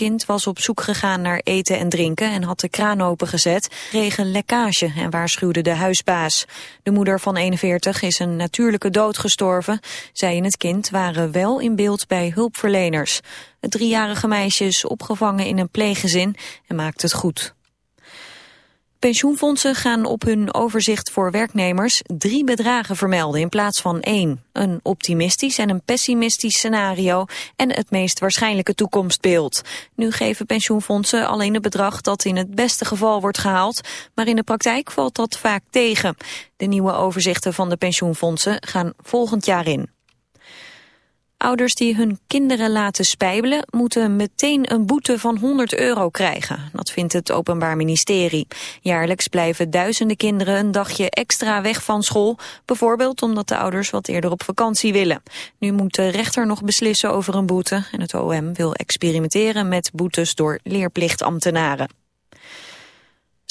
kind was op zoek gegaan naar eten en drinken en had de kraan opengezet. Regen lekkage en waarschuwde de huisbaas. De moeder van 41 is een natuurlijke dood gestorven. Zij en het kind waren wel in beeld bij hulpverleners. Het driejarige meisje is opgevangen in een pleeggezin en maakt het goed. Pensioenfondsen gaan op hun overzicht voor werknemers drie bedragen vermelden in plaats van één. Een optimistisch en een pessimistisch scenario en het meest waarschijnlijke toekomstbeeld. Nu geven pensioenfondsen alleen het bedrag dat in het beste geval wordt gehaald, maar in de praktijk valt dat vaak tegen. De nieuwe overzichten van de pensioenfondsen gaan volgend jaar in. Ouders die hun kinderen laten spijbelen moeten meteen een boete van 100 euro krijgen. Dat vindt het Openbaar Ministerie. Jaarlijks blijven duizenden kinderen een dagje extra weg van school. Bijvoorbeeld omdat de ouders wat eerder op vakantie willen. Nu moet de rechter nog beslissen over een boete. En het OM wil experimenteren met boetes door leerplichtambtenaren.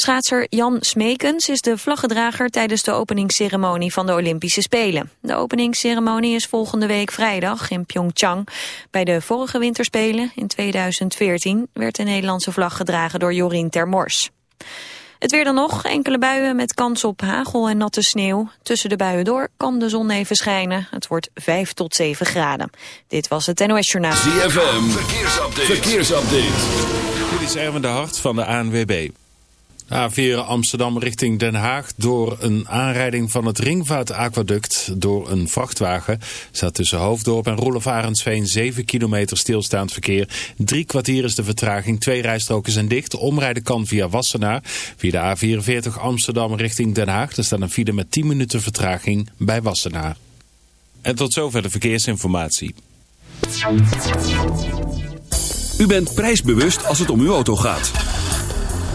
Schaatser Jan Smekens is de vlaggedrager tijdens de openingsceremonie van de Olympische Spelen. De openingsceremonie is volgende week vrijdag in Pyeongchang. Bij de vorige winterspelen in 2014 werd de Nederlandse vlag gedragen door Jorien Termors. Het weer dan nog, enkele buien met kans op hagel en natte sneeuw. Tussen de buien door kan de zon even schijnen. Het wordt 5 tot 7 graden. Dit was het NOS Journaal. ZFM, verkeersupdate. verkeersupdate. Dit is Erwin de Hart van de ANWB. A4 Amsterdam richting Den Haag door een aanrijding van het Ringvaart-aquaduct door een vrachtwagen. Staat tussen Hoofddorp en Roelof Arendsveen 7 kilometer stilstaand verkeer. Drie kwartier is de vertraging, twee rijstroken zijn dicht. Omrijden kan via Wassenaar. Via de A44 Amsterdam richting Den Haag. Er staat een file met 10 minuten vertraging bij Wassenaar. En tot zover de verkeersinformatie. U bent prijsbewust als het om uw auto gaat.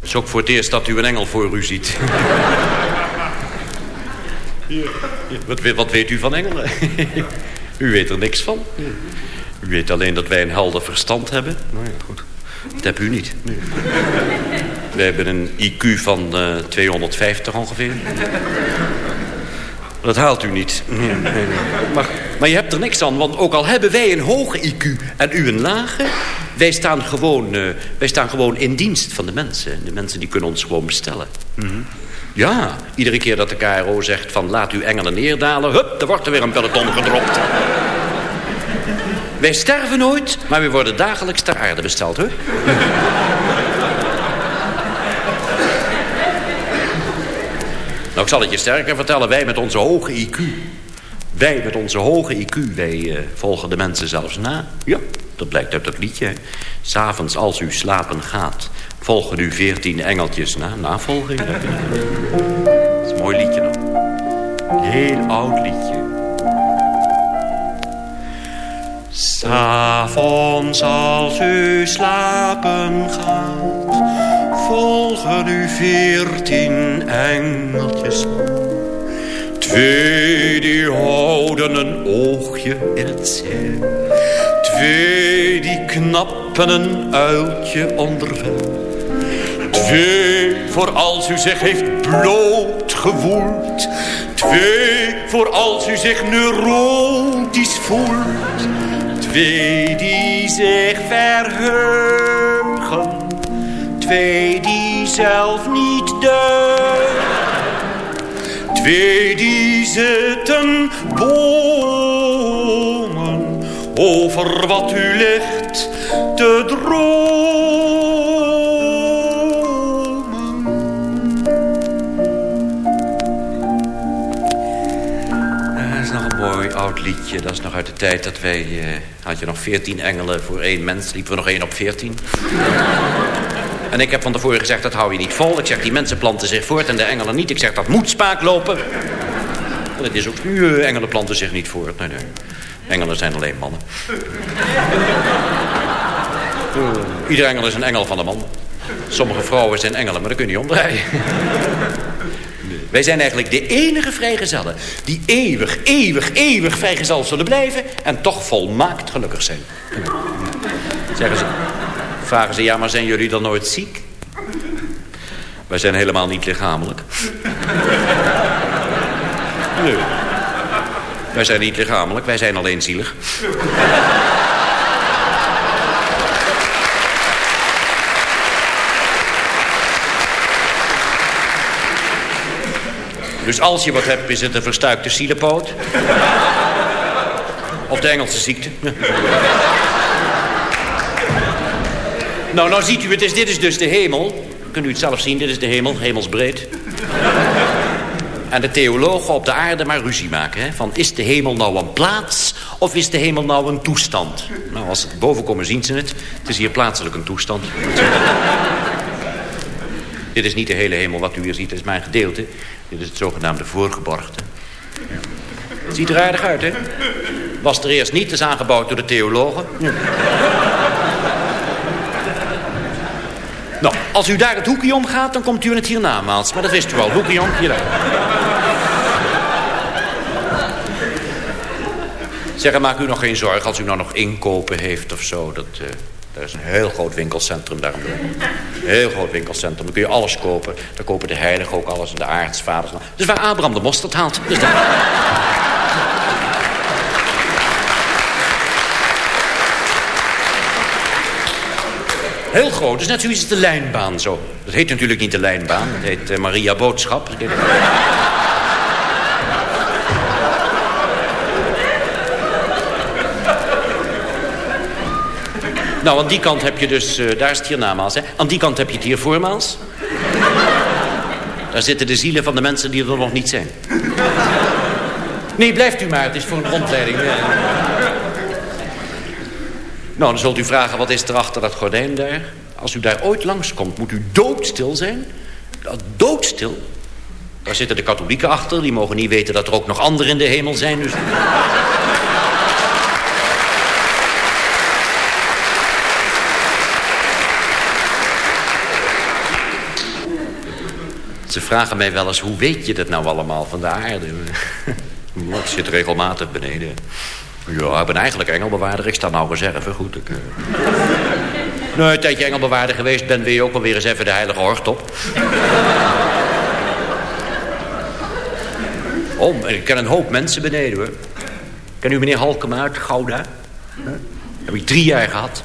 Het is ook voor het eerst dat u een engel voor u ziet. Wat, weet- wat weet u van engelen? u weet er niks van. U weet alleen dat wij een helder verstand hebben. Nou ja, goed. Dat hebt u niet. Wij hebben een IQ van eh, 250 ongeveer. Dat haalt u niet. Nee, nee, nee. Maar, maar je hebt er niks aan, want ook al hebben wij een hoge IQ en u een lage... wij staan gewoon, eh, wij staan gewoon in dienst van de mensen. De mensen die kunnen ons gewoon bestellen. Ja, iedere keer dat de KRO zegt van laat uw engelen neerdalen... hup, er wordt er weer een peloton gedropt. wij sterven nooit, maar we worden dagelijks ter aarde besteld, hè? Nou, ik zal het je sterker vertellen. Wij met onze hoge IQ. Wij met onze hoge IQ. Wij eh, volgen de mensen zelfs na. Ja, dat blijkt uit dat liedje. S'avonds als u slapen gaat... volgen u veertien engeltjes na. Navolging. Dat is een mooi liedje nog. Heel oud liedje. S'avonds als u slapen gaat, volgen u veertien engeltjes. Twee die houden een oogje in het zeil. Twee die knappen een uiltje onderweg. Twee voor als u zich heeft blootgevoeld. Twee voor als u zich neurotisch voelt. Twee die zich verheugen. Twee die zelf niet deugen. Twee die zitten bomen over wat u ligt te dromen. Eh, Dat is nog een mooi oud liedje. Dat is nog uit de tijd dat wij... eh, had je nog veertien engelen voor één mens. Liepen we nog één op veertien. En ik heb van tevoren gezegd, dat hou je niet vol. Ik zeg, die mensen planten zich voort en de engelen niet. Ik zeg, dat moet spaak lopen. En dat is ook nu, engelen planten zich niet voort. Nee, nee. Engelen zijn alleen mannen. Ieder engel is een engel van de man. Sommige vrouwen zijn engelen, maar dat kun je niet omdraaien. Wij zijn eigenlijk de enige vrijgezellen... die eeuwig, eeuwig, eeuwig vrijgezel zullen blijven... en toch volmaakt gelukkig zijn. Zeggen ze, vragen ze, ja, maar zijn jullie dan nooit ziek? Wij zijn helemaal niet lichamelijk. Nee. Wij zijn niet lichamelijk, wij zijn alleen zielig. Dus als je wat hebt, is het een verstuikte zielepoot. Of de Engelse ziekte. Nou, nou ziet u het, is, dit is dus de hemel. Kunt u het zelf zien, dit is de hemel, hemelsbreed. En de theologen op de aarde maar ruzie maken. Hè? Van, is de hemel nou een plaats of is de hemel nou een toestand? Nou, als ze boven komen zien ze het. Het is hier plaatselijk een toestand. Dit is niet de hele hemel wat u hier ziet, dit is mijn gedeelte. Dit is het zogenaamde voorgeborgte. Het ziet er aardig uit, hè? Was er eerst niet, is aangebouwd door de theologen. Nou, als u daar het hoekje om gaat, dan komt u in het hiernamaals. Maar dat wist u al, hoekje om, hier daar. Zeg, maak u nog geen zorgen als u nou nog inkopen heeft of zo. Dat, eh, daar is een heel groot winkelcentrum daarom. Heel groot winkelcentrum. Dan kun je alles kopen. Daar kopen de heiligen ook alles. en De aartsvaders. Dus waar Abraham de mosterd haalt. Dus. Heel groot. Dus net zoiets als de lijnbaan zo. Dat heet natuurlijk niet de lijnbaan. Dat heet eh, Maria Boodschap. Nou, aan die kant heb je dus... eh, daar is het hiernamaals, hè. Aan die kant heb je het hier voormaals. Daar zitten de zielen van de mensen die er nog niet zijn. Nee, blijft u maar. Het is voor een rondleiding. eh. Nou, dan zult u vragen, wat is er achter dat gordijn daar? Als u daar ooit langskomt, moet u doodstil zijn. Doodstil. Daar zitten de katholieken achter. Die mogen niet weten dat er ook nog anderen in de hemel zijn. Dus... Ze vragen mij wel eens, hoe weet je dat nou allemaal van de aarde? ik zit regelmatig beneden. Ja, ik ben eigenlijk engelbewaarder. Ik sta nou reserve, goed. Ik, eh... Nou, een tijdje engelbewaarder geweest ben... je ook wel weer eens even de heilige hort op. Oh, ik ken een hoop mensen beneden, hoor. Ken u meneer Halkema uit Gouda? Heb ik drie jaar gehad.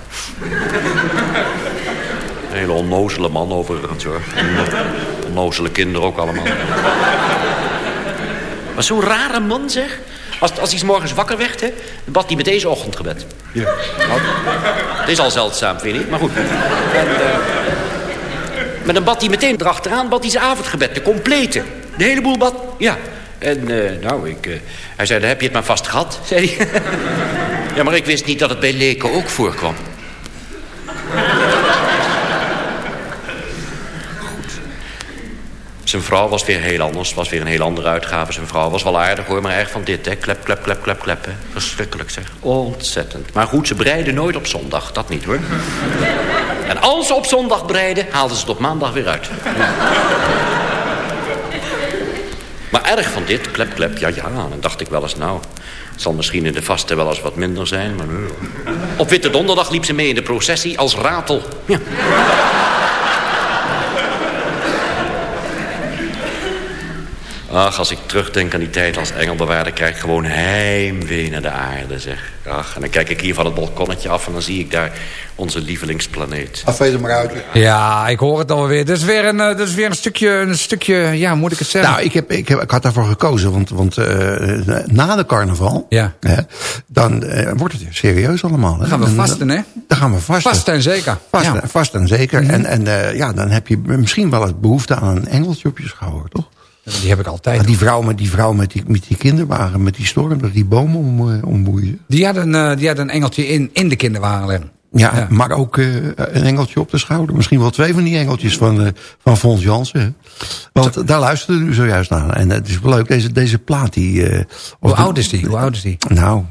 Een hele onnozele man overigens, hoor. Onnozele kinderen ook allemaal. Maar zo'n rare man, zeg. Als, als hij morgens wakker werd, hè, dan bad hij met deze ochtendgebed. Ja. Nou, het is al zeldzaam, vind ik, maar goed. En, eh, maar dan bad hij meteen erachteraan, bad hij zijn avondgebed, de complete. De hele boel bad, ja. En, eh, nou, ik, eh, hij zei, dan heb je het maar vast gehad, zei hij. ja, maar ik wist niet dat het bij leken ook voorkwam. Zijn vrouw was weer heel anders. was weer een heel andere uitgave. Zijn vrouw was wel aardig hoor, maar erg van dit, hè. Klep, klep, klep, klep, klep, hè. Verschrikkelijk, zeg. Ontzettend. Maar goed, ze breiden nooit op zondag. Dat niet, hoor. En als ze op zondag breiden, haalden ze het op maandag weer uit. Maar erg van dit, klep, klep, ja, ja. Dan dacht ik wel eens, nou... Het zal misschien in de vaste wel eens wat minder zijn, maar... nee. Op Witte Donderdag liep ze mee in de processie als ratel. Ja. Ach, als ik terugdenk aan die tijd als engelbewaarder... krijg ik gewoon heimwee naar de aarde, zeg. Ach, en dan kijk ik hier van het balkonnetje af... en dan zie ik daar onze lievelingsplaneet. Afwees er maar uit. Ja, ik hoor het alweer. Dat is weer een, eh, dat is weer een stukje, een stukje, ja, hoe moet ik het zeggen? Nou, ik, heb, ik, heb, ik had daarvoor gekozen, want, want eh, na de carnaval... Ja. Hè, dan eh, wordt het serieus allemaal. Hè. Dan gaan we vasten, hè? Dan gaan we vasten. Vast en zeker. Vast, Ja. Mhm. vast en zeker. En, en eh, ja, dan heb je misschien wel het behoefte aan een engeltje op je schouder, toch? Die heb ik altijd. Maar die vrouw met die, vrouw met die, met die kinderwagen, met die storm, dat die bomen om, eh, omboeien. Die had een, eh, die had een engeltje in, in de kinderwagen liggen. Ja, Ja. maar ook eh, een engeltje op de schouder. Misschien wel twee van die engeltjes van, eh, van Fons Jansen. Want daar luisterde u zojuist naar. En het is wel leuk, deze, deze plaat die... Hoe de- oud is die? Hoe oud is die? Nou,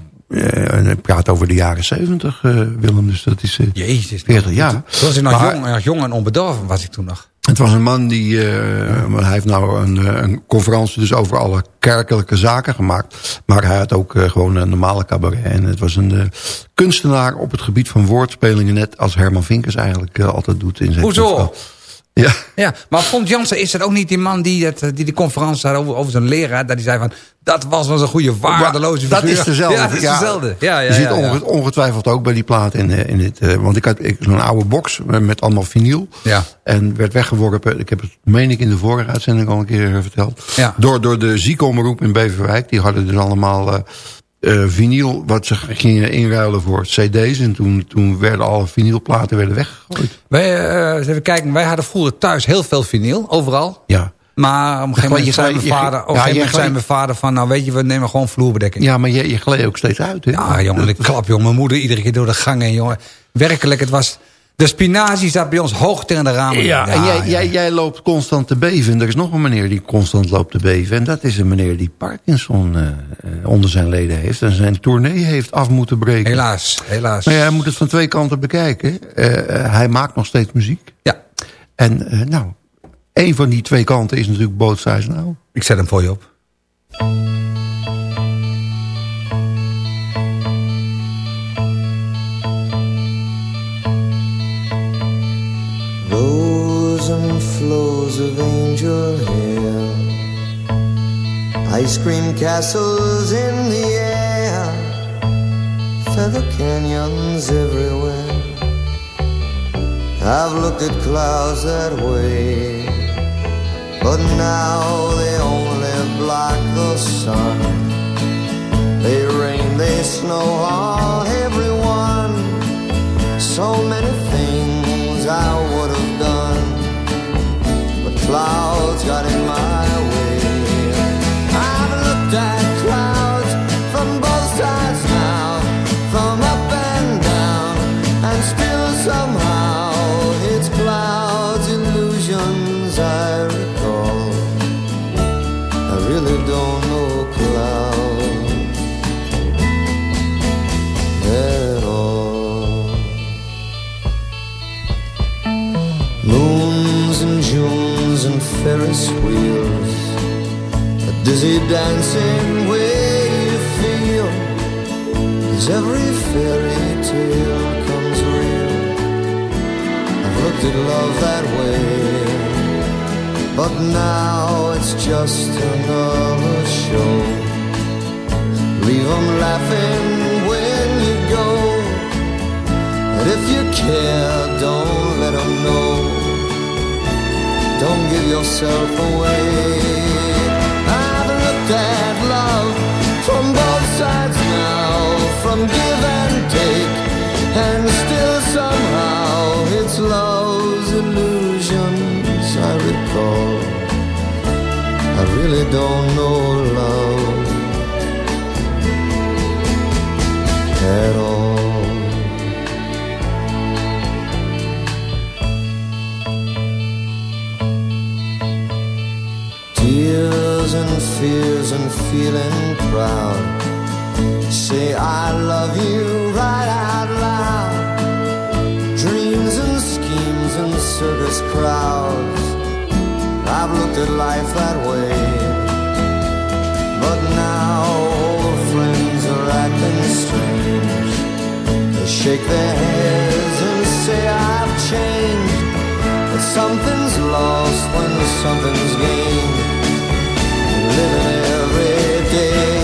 ik praat over de jaren zeventig, Willem. Dus dat is Jezus. 40 jaar. Toen was ik nog Maar- jong, erg jong en onbedorven was ik toen nog. Het was een man die... eh, hij heeft nou een, eh, een conferentie dus over alle kerkelijke zaken gemaakt. Maar hij had ook eh, gewoon een normale cabaret. En het was een kunstenaar op het gebied van woordspelingen. Net als Herman Vinkers eigenlijk altijd doet in zijn Hoezo? Ja. Ja, maar Fons Jansen is het ook niet die man die, het, die de conferentie had over, over zijn leraar. Dat hij zei van, dat was wel een goede waardeloze Dat figuur. is dezelfde. Ja, dat is dezelfde. Ja, ja, je zit ja, onge- ongetwijfeld ook bij die plaat in, eh, in dit. eh, want ik had ik- zo'n oude box eh, met allemaal vinyl. Ja. En werd weggeworpen. Ik heb het, meen ik, in de vorige uitzending al een keer eh, verteld. Ja. Door, door de ziekenomroep in Beverwijk. Die hadden dus allemaal eh eh, vinyl wat ze gingen inruilen voor cd's. En toen, toen werden alle vinylplaten werden weggegooid. Wij, eh, even kijken, wij hadden vroeger thuis heel veel vinyl, overal. Ja. Maar op een gegeven moment zei mijn vader, op een ja, gegeven je moment zei gleed- mijn vader van, nou weet je, we nemen gewoon vloerbedekking. Ja, maar je, je gleed ook steeds uit. Hè? Ja, jongen, de klap, jongen. Mijn moeder iedere keer door de gang heen, jongen. Werkelijk, het was... De spinazie zat bij ons hoog tegen de ramen. Ja, en jij, Jij, jij loopt constant te beven. En er is nog een meneer die constant loopt te beven. En dat is een meneer die Parkinson eh, eh, onder zijn leden heeft. En zijn tournee heeft af moeten breken. Helaas, helaas. Maar ja, hij moet het van twee kanten bekijken. Eh, hij maakt nog steeds muziek. Ja, En nou, een van die twee kanten is natuurlijk Both Sides Now. ik zet hem voor je op. of angel hair, ice cream castles in the air, feather canyons everywhere. I've looked at clouds that way, but now they only block the sun. They rain, they snow on everyone. So many things I would clouds got in my way. Dizzy dancing way you feel as every fairy tale comes real. I've looked at love that way, but now it's just another show. Leave 'em laughing when you go. And if you care, don't let them know. Don't give yourself away. From give and take, and still somehow it's love's illusions I recall. I really don't know love at all. Tears and fears and feeling proud. Say I love you right out loud. Dreams and schemes and circus crowds. I've looked at life that way. But now old friends are acting strange. They shake their heads and say I've changed. But something's lost when something's gained. living every day.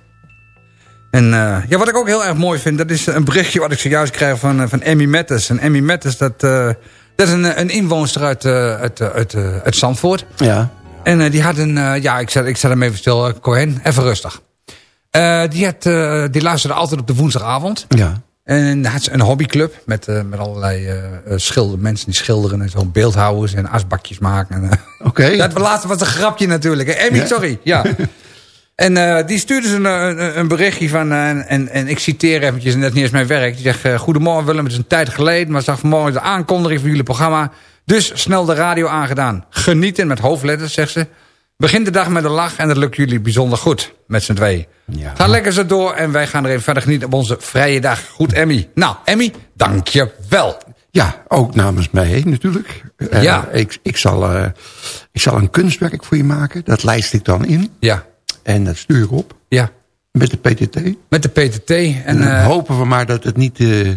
En eh, ja, wat ik ook heel erg mooi vind... dat is een berichtje wat ik zojuist krijg van, eh, van Emmy Mettes. En Emmy Mettes, dat, eh, dat is een, een inwoonster uit, eh, uit, uit, uit Zandvoort. Ja. En die had een... ja, ik zet, ik zet hem even stil, uh, Cohen. Even rustig. Die, had, die luisterde altijd op de woensdagavond. Ja. En had ze een hobbyclub met, met allerlei schilder, mensen die schilderen en zo beeldhouwers en asbakjes maken. En, Oké. Dat laatste was een grapje natuurlijk. Emmy, Ja. sorry. Ja. en eh, die stuurde ze een, een, een berichtje van... eh, en, en ik citeer eventjes, en dat is niet eens mijn werk. Die zegt, eh, goedemorgen Willem, het is een tijd geleden... maar zag vanmorgen de aankondiging van jullie programma... dus snel de radio aangedaan. Genieten met hoofdletters, zegt ze. Begin de dag met een lach en dat lukt jullie bijzonder goed. Met z'n tweeën. Ja. Ga lekker zo door en wij gaan er even verder genieten op onze vrije dag. Goed, Emmy. Nou, Emmy, dank je wel. Ja, ook namens mij natuurlijk. Ja. ik, ik, zal, ik zal een kunstwerk voor je maken. Dat lijst ik dan in. Ja, En dat stuur op ja. met de PTT. Met de PTT. En, eh, hopen we maar dat het niet eh,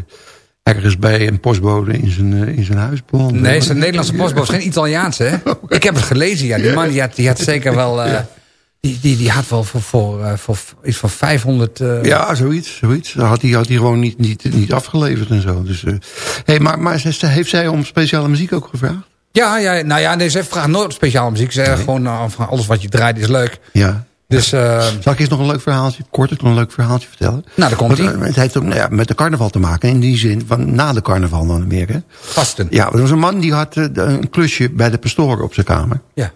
ergens bij een postbode in zijn, eh, in zijn huis belandt. Nee, het is een Nederlandse postbode, geen Italiaanse, hè? Ik heb het gelezen, ja. Die man die had, die had zeker wel... die, die, die had wel voor, voor, voor iets van 500... eh, Ja, zoiets. zoiets. Dat had hij, had hij gewoon niet, niet, niet afgeleverd en zo. Dus, hey, maar maar heeft zij om speciale muziek ook gevraagd? ja, ja, nou ja, nee, ze vraagt nooit speciale muziek. Ze zegt gewoon, van alles wat je draait is leuk. Ja. Dus, eh, Zal ik eens nog een leuk verhaaltje, kort nog een leuk verhaaltje vertellen? Nou, daar. Want, eh, Het heeft ook nou ja, met de carnaval te maken. In die zin van na de carnaval dan meer. Hè? vasten. Ja, er was een man die had eh, een klusje bij de pastoor op zijn kamer. Ja.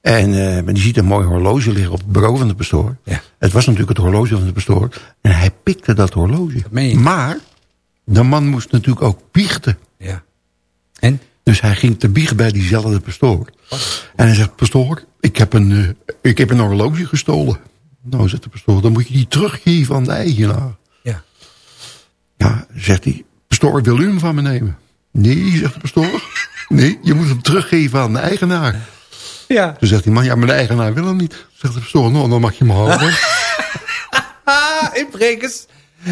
En die ziet een mooi horloge liggen op het bureau van de pastoor. Ja. Het was natuurlijk het horloge van de pastoor. En hij pikte dat horloge. meen je? Maar de man moest natuurlijk ook biechten. ja. En? Dus hij ging te biechten bij diezelfde pastoor. En hij zegt, pastoor, ik heb een, eh, ik heb een horloge gestolen. Nou, zegt de pastoor, dan moet je die teruggeven aan de eigenaar. Ja. Ja, zegt hij, pastoor, wil u hem van me nemen? Nee, zegt de pastoor. Nee, je moet hem teruggeven aan de eigenaar. Ja. Toen zegt die man, ja, maar de eigenaar wil hem niet. Zegt de pastoor, nou, dan mag je hem houden. Ah, inbrekers.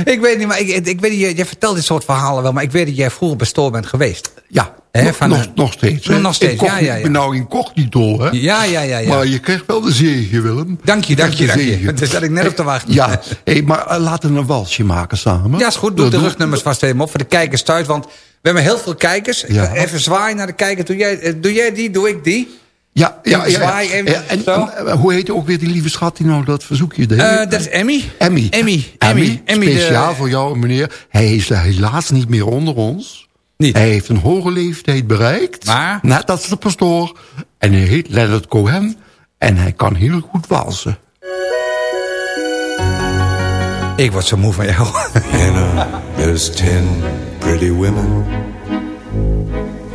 Ik weet niet, maar ik, ik weet niet, jij, jij vertelt dit soort verhalen wel... maar ik weet dat jij vroeger pastoor bent geweest. Ja, Hè, nog, van, nog, nog steeds. hè. nog steeds, ja, ja, ja. Ik ben nou incognito, hè. Ja, ja, ja. ja. Maar je krijgt wel de zegen, Willem. Dank je, dank je, dank je. Daar zat ik net op te wachten. Ja, hey, maar eh, laten we een walsje maken samen. Ja, is goed. Doe Dat de doe- rugnummers vast even op voor de kijkers thuis. Want we hebben heel veel kijkers. Ja. Even zwaaien naar de kijker. Doe jij, eh, doe jij die, doe ik die. Ja, ja, ja. ja. Zwaai even Ja, en, eh, hoe heet ook weer die lieve schat die nou dat verzoekje deed? Eh, dat is Emmy. Emmy. Emmy. Emmy. Emmy, de- Speciaal voor jou, meneer. Hij is helaas niet meer onder ons. Niet. Hij heeft een hoge leeftijd bereikt. Maar? Net als de pastoor. En hij heet Leonard Cohen. En hij kan heel goed walsen. Ik word zo moe van jou. Hannah, there's ten pretty women.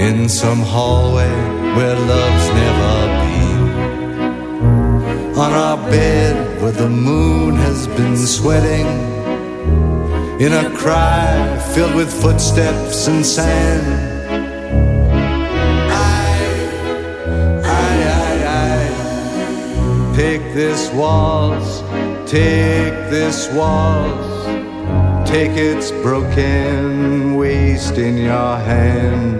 in some hallway where love's never been, on our bed where the moon has been sweating, in a cry filled with footsteps and sand. I, I, I, Take this waltz, take this waltz, take its broken waist in your hand.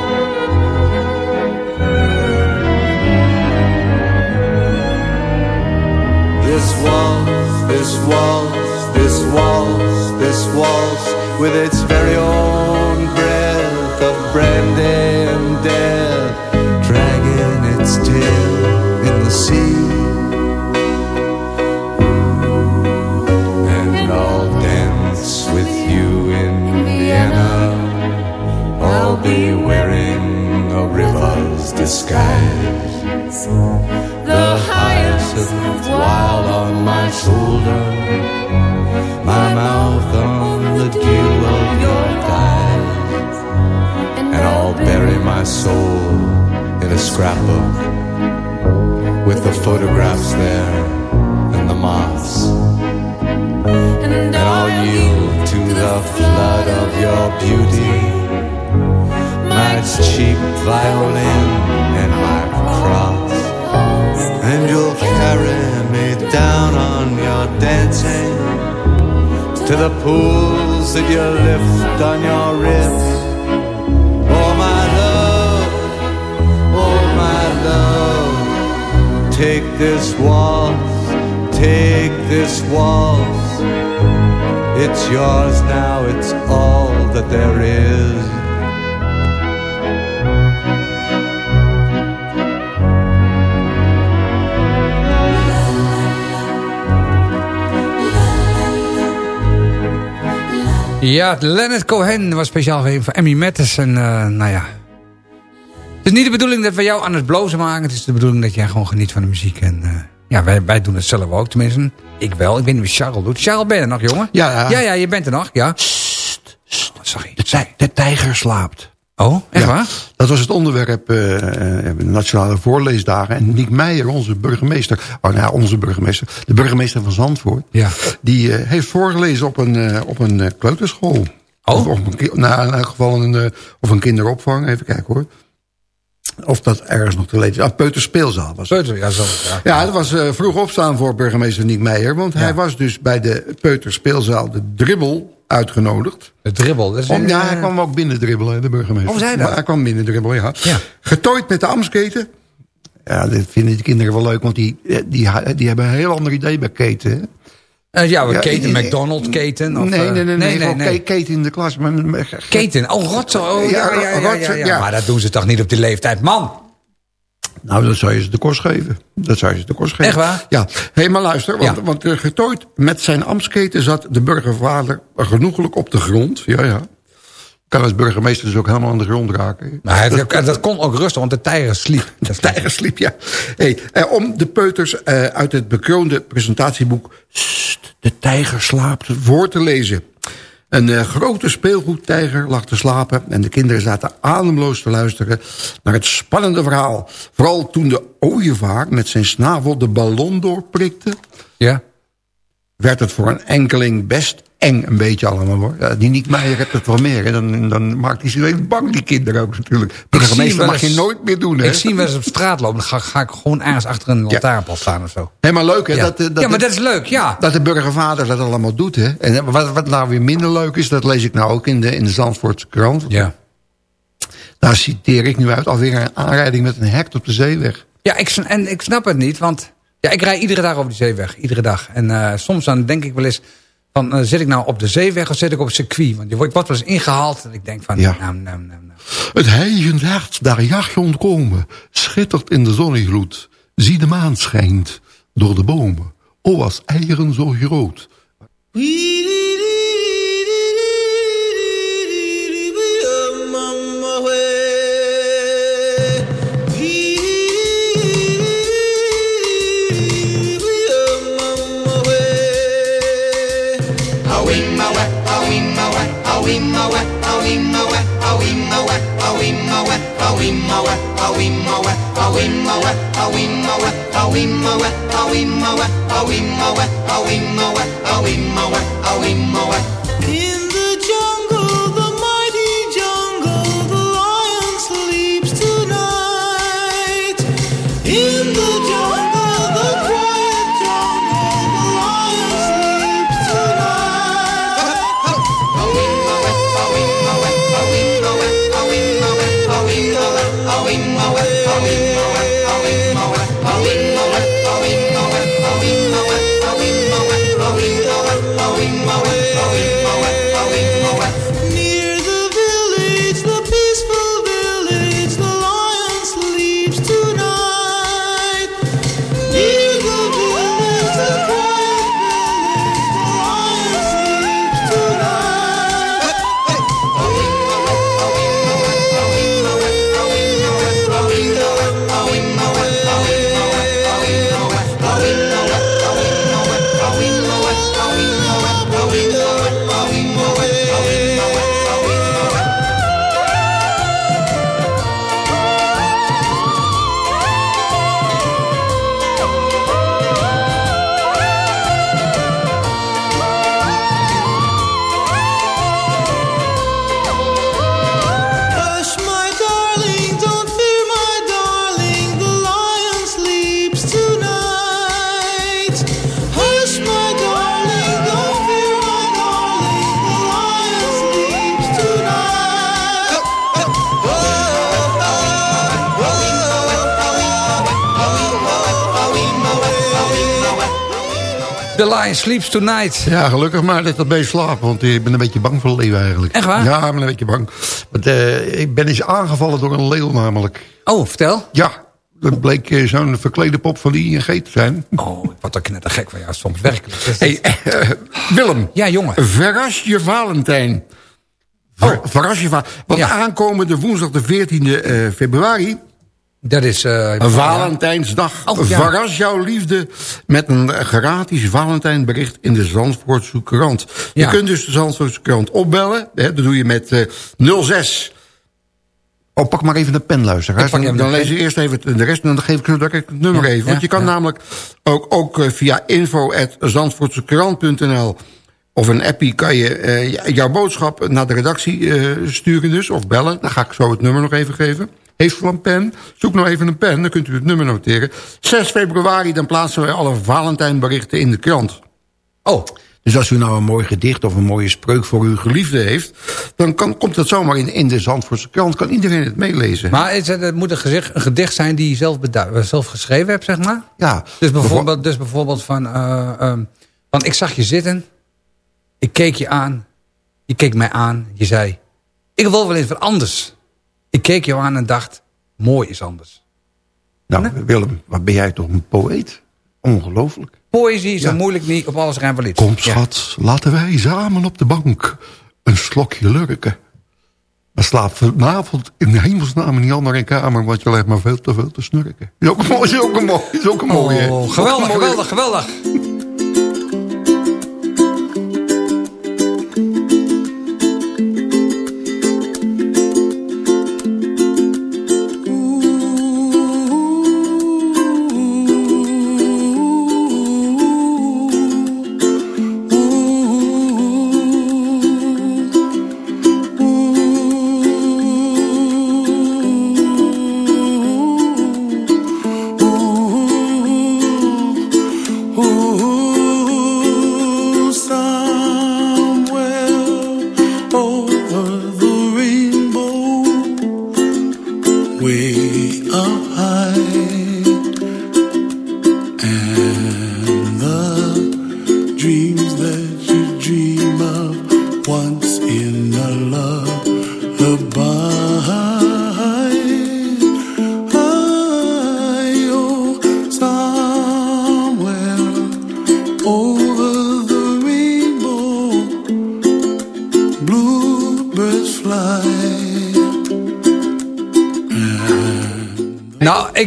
This waltz, this waltz, this waltz, this waltz, with its very own breath of brandy and death, dragging its tail my soul in a scrapbook with the photographs there and the moths. And I'll yield to the flood of your beauty, my cheap violin and my cross. And you'll carry me down on your dancing to the pools that you lift on your wrist. Take this waltz, take this. It's yours now, it's all that there is. Ja, Leonard Cohen was speciaal voor Emmy Mattis. En eh, nou ja. Het is niet de bedoeling dat we jou aan het blozen maken. Het is de bedoeling dat jij gewoon geniet van de muziek. En eh, ja, wij, wij doen het zelf ook. Tenminste, ik wel. Ik weet niet wie Charles doet. Charles, ben je er nog, jongen? Ja, ja. Ja, ja, je bent er nog, ja. Sorry. De, tij- de tijger slaapt. Oh, echt Ja, waar? Dat was het onderwerp eh, eh, Nationale Voorleesdagen. En Niek Meijer, onze burgemeester, oh, nou, ja, onze burgemeester, de burgemeester van Zandvoort, Ja. die heeft voorgelezen op een, op een kleuterschool. Oh. Of op een, nou, in elk geval een, of een kinderopvang, even kijken hoor. Of dat ergens nog te lezen is. Ah, Peuterspeelzaal was. Peuter, ja, zo. Ja. Ja, dat was eh, vroeg opstaan voor burgemeester Niek Meijer. Want hij was dus bij de Peuterspeelzaal de dribbel uitgenodigd. De dribbel. Dat is Om, een, ja, eh, hij kwam ook binnen dribbelen, de burgemeester. Oh, zei hij dat? Maar hij kwam binnen dribbelen, ja. Ja. Getooid met de Amsketen. Ja, dat vinden de kinderen wel leuk, want die, eh, die, die hebben een heel ander idee bij keten. Eh, ja, we Ja, keten, eh, McDonald's keten. Of, nee, eh, nee, nee, nee, nee. ke- keten in de klas. Maar, Keten, oh rotzo. Oh, ja, Ja. Maar dat doen ze toch niet op die leeftijd. Man, Nou, dat zou je ze de kost geven. Dat zou je ze de kost geven. Echt waar? Ja. Hé, maar luister, want, want getooid met zijn ambtsketen zat de burgervader genoegelijk op de grond. Ja, ja. Kan als burgemeester dus ook helemaal aan de grond raken. Maar hij dat kon ook rustig, want de tijger sliep. De tijger sliep, ja. Hey, eh, om de peuters eh, uit het bekroonde presentatieboek... Sst, de tijger slaapt voor te lezen. Een eh, grote speelgoedtijger lag te slapen... en de kinderen zaten ademloos te luisteren naar het spannende verhaal. Vooral toen de ooievaar met zijn snavel de ballon doorprikte... Ja. werd het voor een enkeling best eng een beetje allemaal. hoor. Ja, die Niek Meijer heeft het wel meer. Hè. Dan, dan maakt hij zich bang, die kinderen ook natuurlijk. Burgemeester mag je nooit meer doen, hè? Ik zie wel eens op straat lopen. Dan ga, ga ik gewoon ergens achter een lantaarnpaal staan of zo. Helemaal leuk, hè? Ja. Dat, eh, dat, ja, maar dat is leuk, ja. dat de burgervader dat allemaal doet, hè? En eh, wat, wat nou weer minder leuk is, dat lees ik nou ook in de, in de Zandvoortse krant. Ja, Daar citeer ik nu uit alweer een aanrijding met een hekt op de zeeweg. ja ik, en ik snap het niet, want ja, ik rij iedere dag over die zeeweg. Iedere dag. En eh, soms dan denk ik wel eens, van, eh, zit ik nou op de zeeweg of zit ik op het circuit? Want je wordt, wordt wel eens ingehaald en ik denk van, Ja. nou, nou, nou, nou. Het heigenrecht daar jacht ontkomen, schittert in de zonnegloed. Zie de maan schijnt door de bomen. O, was eieren zo groot. In The Lion Sleeps Tonight. Ja, gelukkig maar dat dat beest slaapt. Want ik ben een beetje bang voor de leeuw eigenlijk. Echt waar? Ja, ik ben een beetje bang. Want, eh, ik ben eens aangevallen door een leeuw namelijk. Oh, vertel. Ja, dat bleek eh, zo'n verklede pop van die ING te zijn. Oh, ik word er knettergek van jou soms, werkelijk. Dat Hey, eh, Willem. Ja, jongen. Verras je Valentijn. Ver, Verras je Va- Want Ja. aankomende woensdag de 14e eh, februari... Dat is... eh, Valentijnsdag. Oh, ja. Verras jouw liefde met een gratis Valentijnbericht in de Zandvoortse krant. Je Ja. kunt dus de Zandvoortse krant opbellen. Hè, dat doe je met eh 06... Oh, pak maar even een pen, luisteraars. Pak Dan, dan lees je eerst even de rest... en dan geef ik zo direct het nummer Ja, even. Want ja, je kan ja. namelijk ook, ook eh, via info.zandvoortsekrant.nl... of een appie kan je eh, jouw boodschap naar de redactie eh, sturen dus. Of bellen. Dan ga ik zo het nummer nog even geven. Heeft u een pen? Zoek nou even een pen, dan kunt u het nummer noteren. 6 februari, dan plaatsen wij alle Valentijnberichten in de krant. Oh, Dus als u nou een mooi gedicht of een mooie spreuk voor uw geliefde heeft... dan kan, komt dat zomaar in, in de Zandvoortse krant. Kan iedereen het meelezen. maar is het, het moet een, gezicht, een gedicht zijn die je zelf, eh, zelf geschreven hebt, zeg maar? ja, Dus bijvoorbeeld, dus bijvoorbeeld van, eh, ehm, van... Ik zag je zitten. Ik keek je aan. Je keek mij aan. Je zei... Ik wil wel eens wat anders. Ik keek jou aan en dacht... Mooi is anders. Nou, Willem, wat ben jij toch een poëet? Ongelooflijk. Poëzie is Ja. zo moeilijk niet op alles rijm van lied. Kom, Ja. schat, laten wij samen op de bank een slokje lurken. Maar slaap vanavond in hemelsnaam niet ander in kamer, want je legt maar veel te veel te snurken. Is ook een mooi, is ook een mooi, is ook? Oh, geweldig, geweldig, geweldig.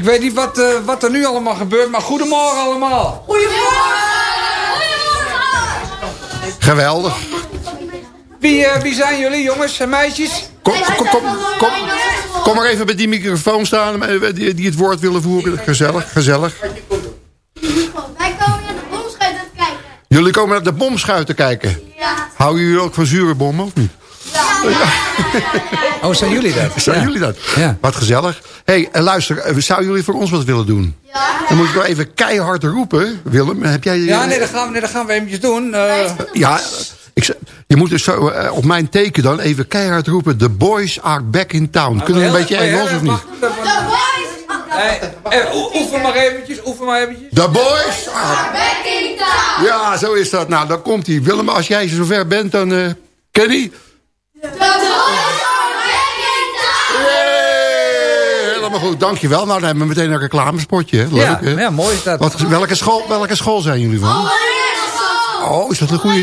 Ik weet niet wat, eh, wat er nu allemaal gebeurt, maar goedemorgen allemaal. Geweldig. Wie, eh, wie zijn jullie, jongens en meisjes? Kom, kom, kom, kom, kom maar even bij die microfoon staan, eh, die, die het woord willen voeren. Gezellig, gezellig. Wij komen naar de bomschuit kijken. Jullie komen naar de bomschuiten kijken. Ja. Houden jullie ook van zure bommen of niet? Oh, zijn jullie dat? Zijn Ja. jullie dat? Ja. Wat gezellig. Hé, hey, luister, eh, zouden jullie voor ons wat willen doen? Ja. Dan moet ik wel even keihard roepen. Willem, heb jij... Ja, nee, dat gaan we, nee, dat gaan we eventjes doen. Eh, Ja, ik, zeg- je moet dus zo, eh, op mijn teken dan even keihard roepen... The boys are back in town. Kunnen we een beetje Engels of niet? Eh, eh, oe- oefen maar eventjes, oefen maar eventjes. The boys are... Back in town. Ja, zo is dat. Nou, dan komt hij. Willem, als jij zover bent, dan... eh Kenny? The Helemaal goed, dankjewel. Nou, dan hebben we meteen een reclamespotje. Leuk, Ja, hè? ja, mooi is dat. Wat, welke, school, welke school zijn jullie van? Oh, is dat een goede...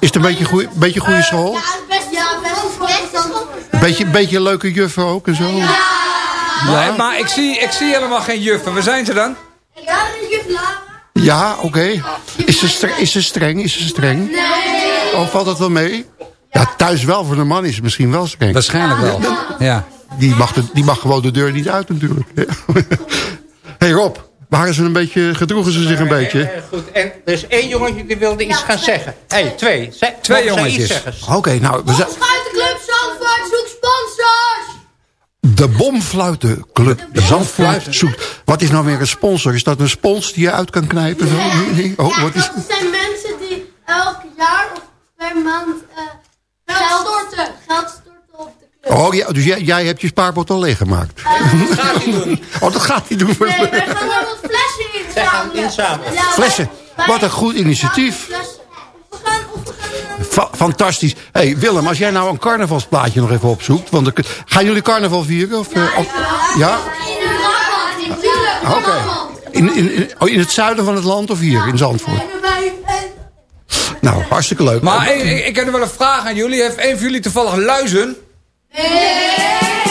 Is het een beetje goede, beetje goede school? Ja, best, ja, best, best school. Beetje, beetje een leuke juffen ook en zo? Nee, maar ik zie, ik zie helemaal geen juffen. Waar zijn ze dan? Ik ga een juf Lara. Ja, oké. Is, ze is ze streng? Is ze streng? Nee. Oh, valt dat wel mee? Ja, thuis wel. Voor de man is ze misschien wel streng. Waarschijnlijk wel. Ja. Die mag, de, die mag gewoon de deur niet uit natuurlijk. hey Rob, waren ze een beetje, gedroegen ze zich een beetje? Eh, goed, en er is één jongetje die wilde iets gaan zeggen. Hé, hey, twee. Twee jongetjes. Oké, nou, we zijn... Zandvoort zoekt sponsors. De Bomfluitenclub Zandvoort zoekt... Wat is nou weer een sponsor? Is dat een spons die je uit kan knijpen? Nee? Oh, Ja, wat is... dat zijn mensen die elk jaar of per maand eh, geld storten. Geld storten op de club. Oh ja, dus jij, jij hebt je spaarpot al leeggemaakt. Gaat hij doen. Oh, dat gaat hij doen. Nee, wij gaan bijvoorbeeld flessen inzamelen. Zij gaan inzamelen. Ja, Flessen. Wat een goed initiatief. We gaan, of we gaan eh, Fa- fantastisch. hey, Willem, als jij nou een carnavalsplaatje nog even opzoekt. Want dan- gaan jullie carnaval vieren? Of, eh, of- ja? in Oké. In, in, in, oh, in het zuiden van het land of hier, in Zandvoort? Nou, hartstikke leuk. Maar ik, ik, ik heb er wel een vraag aan jullie. Heeft een van jullie toevallig luizen? Wat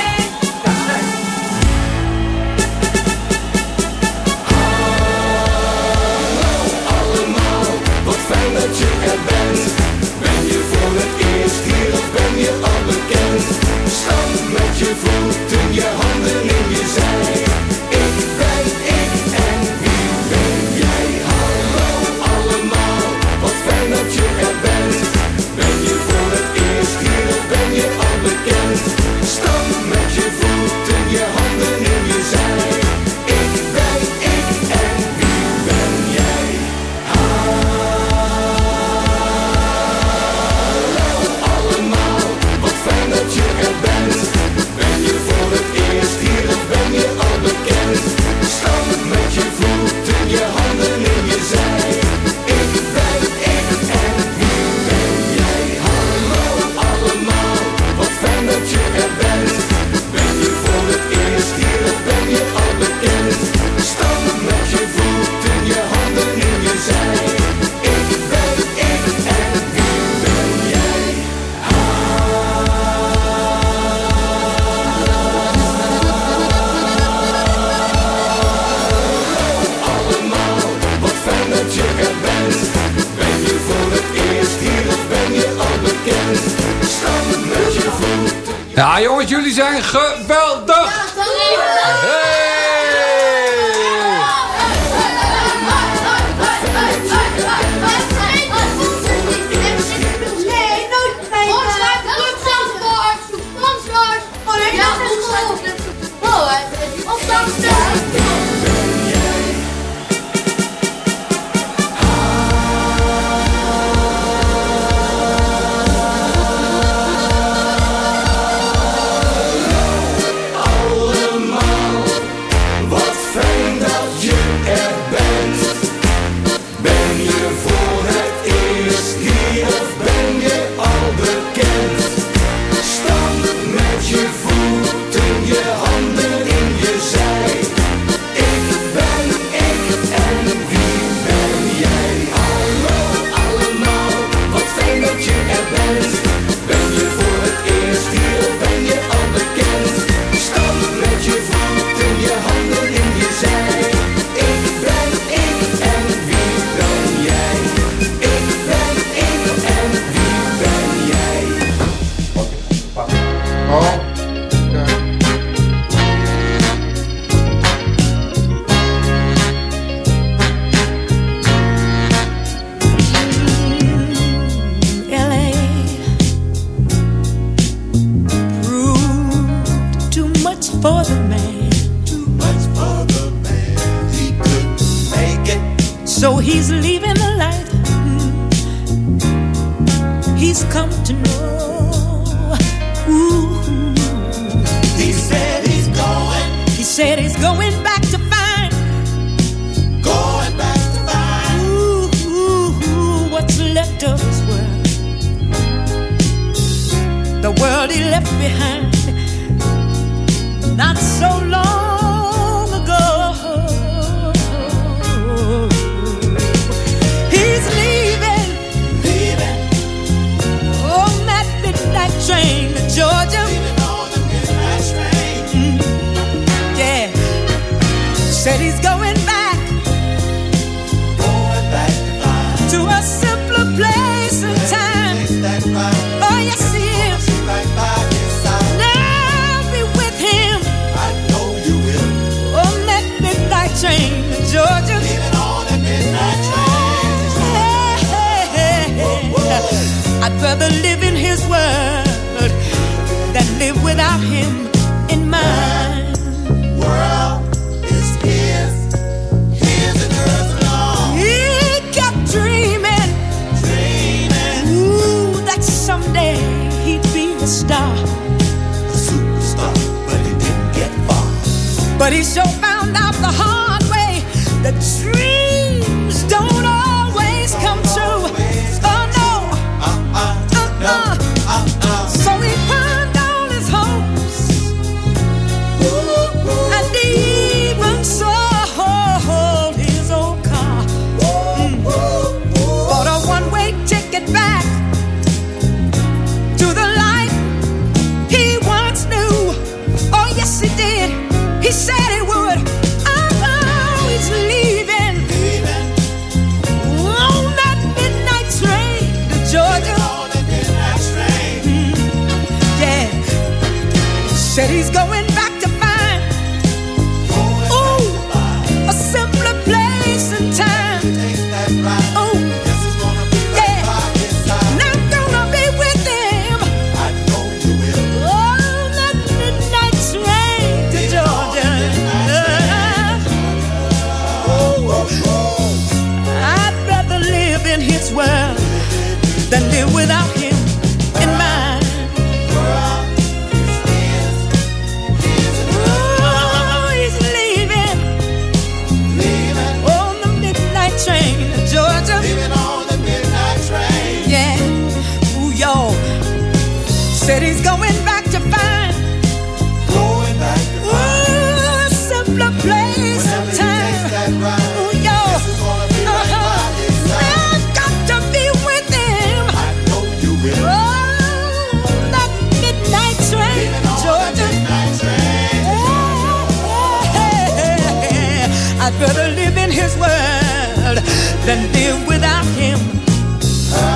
than live without him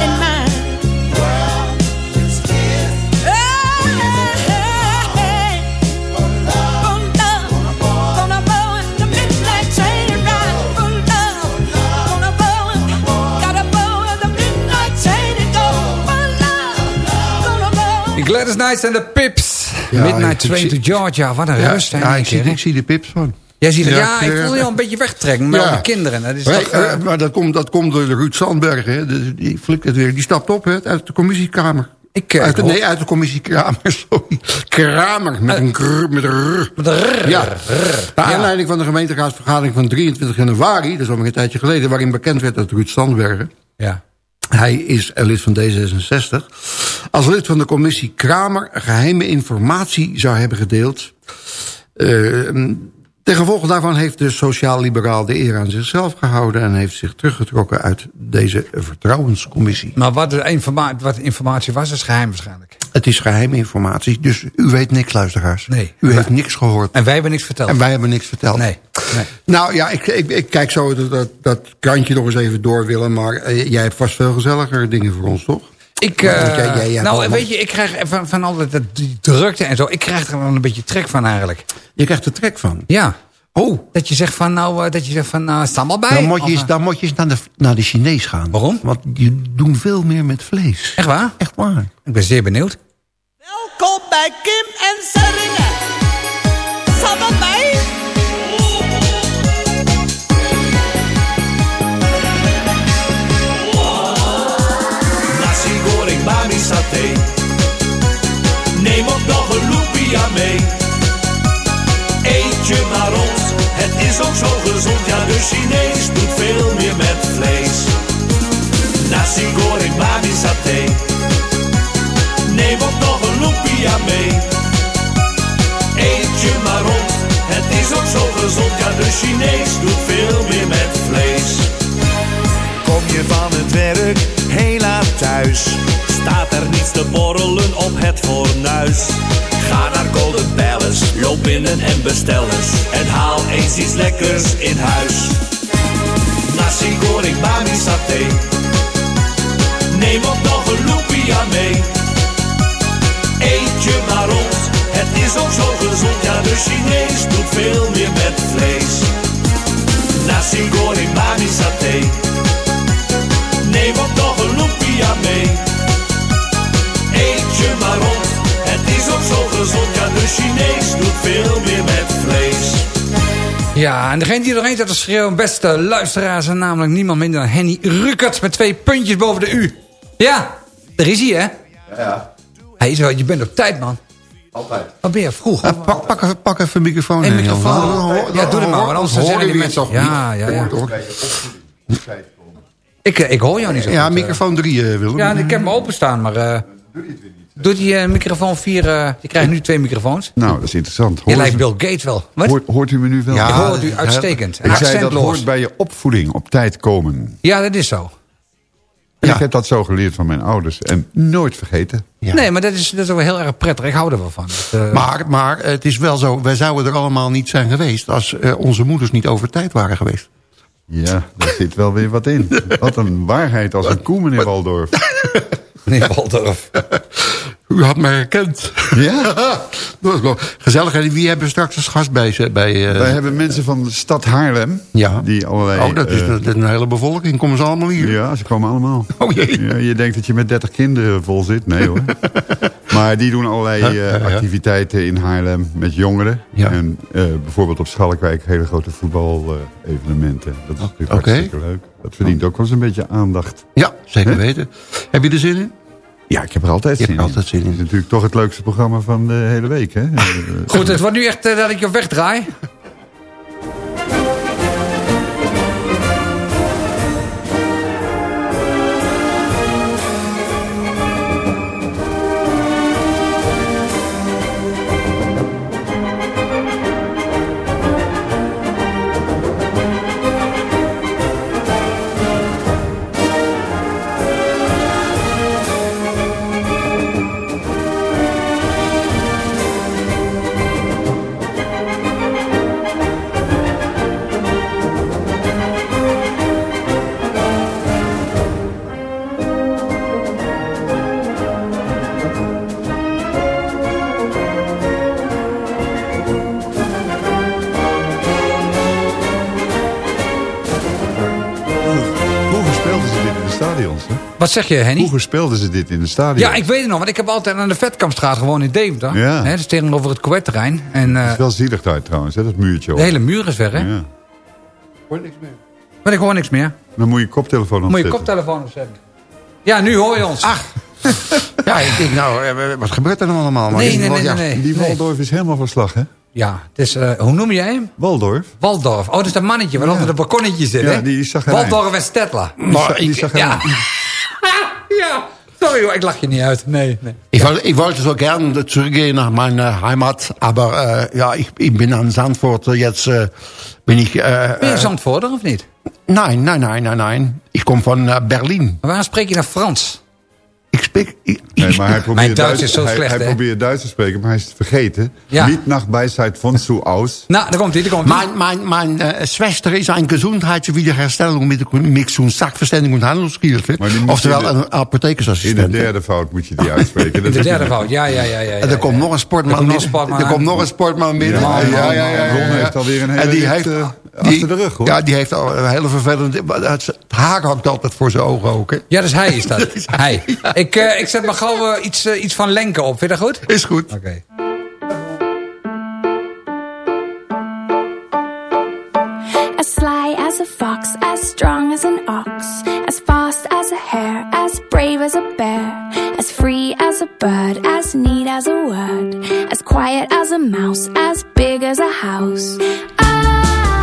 in my en de Pips. Midnight Train to Georgia, wat een ja, rust. Ja, ik, zie, ik zie de pips van. Jij ziet Ja, ik voel je al een beetje wegtrekken met Ja. de kinderen. Dat is toch, eh, eh, maar dat komt, dat komt door Ruud Sandberg. Hè. Die flikt het weer. Die stapt op hè, uit de commissiekamer. Ik, eh, uit de, hoor- nee, uit de commissiekamer, sorry. Kramer, met een krr, met een r. Met een rrr. Ja. Naar aanleiding van de gemeenteraadsvergadering van 23 januari... dat is al een tijdje geleden... waarin bekend werd dat Ruud Sandbergen... Ja. Hij is lid van D66. Als lid van de commissie Kramer geheime informatie zou hebben gedeeld. Ten gevolge daarvan heeft de sociaal-liberaal de eer aan zichzelf gehouden... en heeft zich teruggetrokken uit deze vertrouwenscommissie. Maar wat informa wat informatie was, is geheim waarschijnlijk. Het is geheime informatie, dus u weet niks, luisteraars. Nee. U heeft niks gehoord. En wij hebben niks verteld. En wij hebben niks verteld. Nee. nee. Nou ja, ik, ik, ik kijk zo dat, dat, dat krantje nog eens even door willen... maar eh, jij hebt vast veel gezelliger dingen voor ons, toch? Ik, eh, jij- jij- jij hebt nou, allemaal- weet je, ik krijg van, van al dat, die drukte en zo... ik krijg er wel een beetje trek van eigenlijk. Je krijgt er trek van. Ja. Oh, Dat je zegt van, nou, eh, dat je zegt van, nou, sta maar bij. dan moet je eens, eh, dan moet je eens naar, de, naar de Chinees gaan. Waarom? Want die doen veel meer met vlees. Echt waar? Echt waar. Ik ben zeer benieuwd. Welkom bij Kim en Seringen. Samen bij. Saté. Neem ook nog een lumpia mee. Eet je maar ons, het is ook zo gezond. Ja, de Chinees doet veel meer met vlees. Nasi goreng bami saté. Neem ook nog een lumpia mee. Eet je maar ons, het is ook zo gezond. Ja, de Chinees doet veel meer met vlees. Kom je van het werk heel laat thuis? Staat er niets te borrelen op het fornuis? Ga naar Golden Palace, loop binnen en bestel eens. En haal eens iets lekkers in huis. Nasi goreng bami saté. Neem ook nog een lumpia mee. Eet je maar ons, het is ook zo gezond. Ja, de Chinees doet veel meer met vlees. Nasi goreng bami saté. Neem ook nog een lumpia mee. Veel meer met vlees. Ja, en degene die doorheen zat te schreeuwen, beste luisteraars... is namelijk niemand minder dan Henny Rukert met twee puntjes boven de U. Ja, daar is hij, hè? Ja, Hey, zo, je bent op tijd, man. altijd. Wat ben je vroeg? Pak, pak, even, pak even een microfoon. Een eh, microfoon. Hoor- Ja, doe het maar, want anders die we mensen- toch Ja, niet. ja, ja. Hoor- Ik, eh, ik hoor jou niet zo Ja, goed, eh. microfoon 3, Willem. Ja, ik heb hem openstaan, maar... eh Doet die eh, microfoon 4... je krijgt nu twee microfoons. Nou, dat is interessant. Je Hoort- lijkt Bill Gates wel. Wat? Hoort, hoort u me nu wel? Ja, ik hoor het u uitstekend. En ik zei dat hoort bij je opvoeding, op tijd komen. Ja, dat is zo. Ja. Ik heb dat zo geleerd van mijn ouders en nooit vergeten. Ja. Nee, maar dat is, dat is wel heel erg prettig. Ik hou er wel van. Dat, eh, Maar, maar het is wel zo, wij zouden er allemaal niet zijn geweest... als eh, onze moeders niet over tijd waren geweest. Ja, daar zit wel weer wat in. Wat een waarheid als een koe, meneer Waldorf. meneer Waldorf. U had mij herkend. Ja? Dat was wel gezellig. En wie hebben we straks als gast bij... bij eh, Wij hebben mensen van de stad Haarlem. Ja. Die allerlei... oh, dat is, eh, dat is een hele bevolking. Komen ze allemaal hier? Ja, ze komen allemaal. Oh jee. Ja, je denkt dat je met 30 kinderen vol zit. Nee hoor. maar die doen allerlei eh, activiteiten in Haarlem met jongeren. Ja. En bijvoorbeeld op Schalkwijk hele grote voetbal-evenementen. dat is natuurlijk Oké. hartstikke leuk. Dat verdient ook wel eens een beetje aandacht. Ja, zeker weten. Heb je er zin in? Ja, ik heb er altijd zin in. altijd zin in. Het is natuurlijk toch het leukste programma van de hele week. Hè? Goed, het wordt nu echt eh, dat ik je wegdraai. Wat zeg je, Henny? Vroeger speelden ze dit in de stadion. Ja, ik weet het nog, want ik heb altijd aan de Vetkampstraat gewoond in Deventer. Ja. Hè, dat is tegenover het Coët-terrein. En eh, Het is wel zielig daar trouwens, hè, dat muurtje. de op. hele muur is weg, hè? Ja. Maar ik hoor niks meer. Dan moet je koptelefoon Moet je opzetten. koptelefoon opzetten. Ja, nu hoor je ons. Ach, Ja, ik denk, nou, eh, wat gebeurt er nou allemaal? Maar Nee, nee, nee, ja, nee. Die Waldorf is helemaal van slag, hè? ja. Het is, eh, hoe noem jij hem? Waldorf? Waldorf. Oh, dat is dat mannetje wat onder de balkonnetje zit, Ja, hè? die zag er Waldorf en Stettler. Maar Die ik, zag Ja. Ja. Sorry ik lach je niet uit. Nee, nee. ich, wollte, ich wollte so gern zurückgehen nach meiner Heimat, aber äh, ja, ich, ich bin an Zandvoort. äh, Jetzt äh, bin ich... Äh, Ben je Zandvoorter of niet? nein, nein, nein, nein, nein. Ich komme von äh, Berlin. Maar waarom spreek je naar Frans? Ich spreek... Ich, Nee, maar hij Mijn probeert Duits is zo hij, slecht, hij probeert Duits te spreken, maar hij is het vergeten. Ja. Niet nach Weisheit von zu aus. Nou, daar komt hij, daar komt hij. Mein, mein, mein äh, Schwester ist ein Gesundheitswiederherstellung mit Mix- und Sachverständigung und moet Oftewel een In de apothekersassistent. derde fout moet je die uitspreken. In de is derde fout, ja, ja, ja. ja, ja En er komt nog een sportman Er komt nog een binnen. sportman Er komt nog een sportman binnen. Ja, Ja, ja, man, ja, ja, Ron ja. heeft alweer een hele En die heeft, eh, die- achter de rug, hoor. Ja, die heeft al een hele vervelende... Het haar hangt altijd voor zijn ogen ook, hè? Ja, dus hij is dat. hij. Ik, eh, ik zet maar gauw eh, iets, eh, iets van Lenken op. Vind je dat goed? Is goed. Oké. As sly as a fox, as strong as an ox, as fast as a hare, as brave as a bear, as free as a bird, as neat as a word, as quiet as a mouse, as big as a house. Ah, I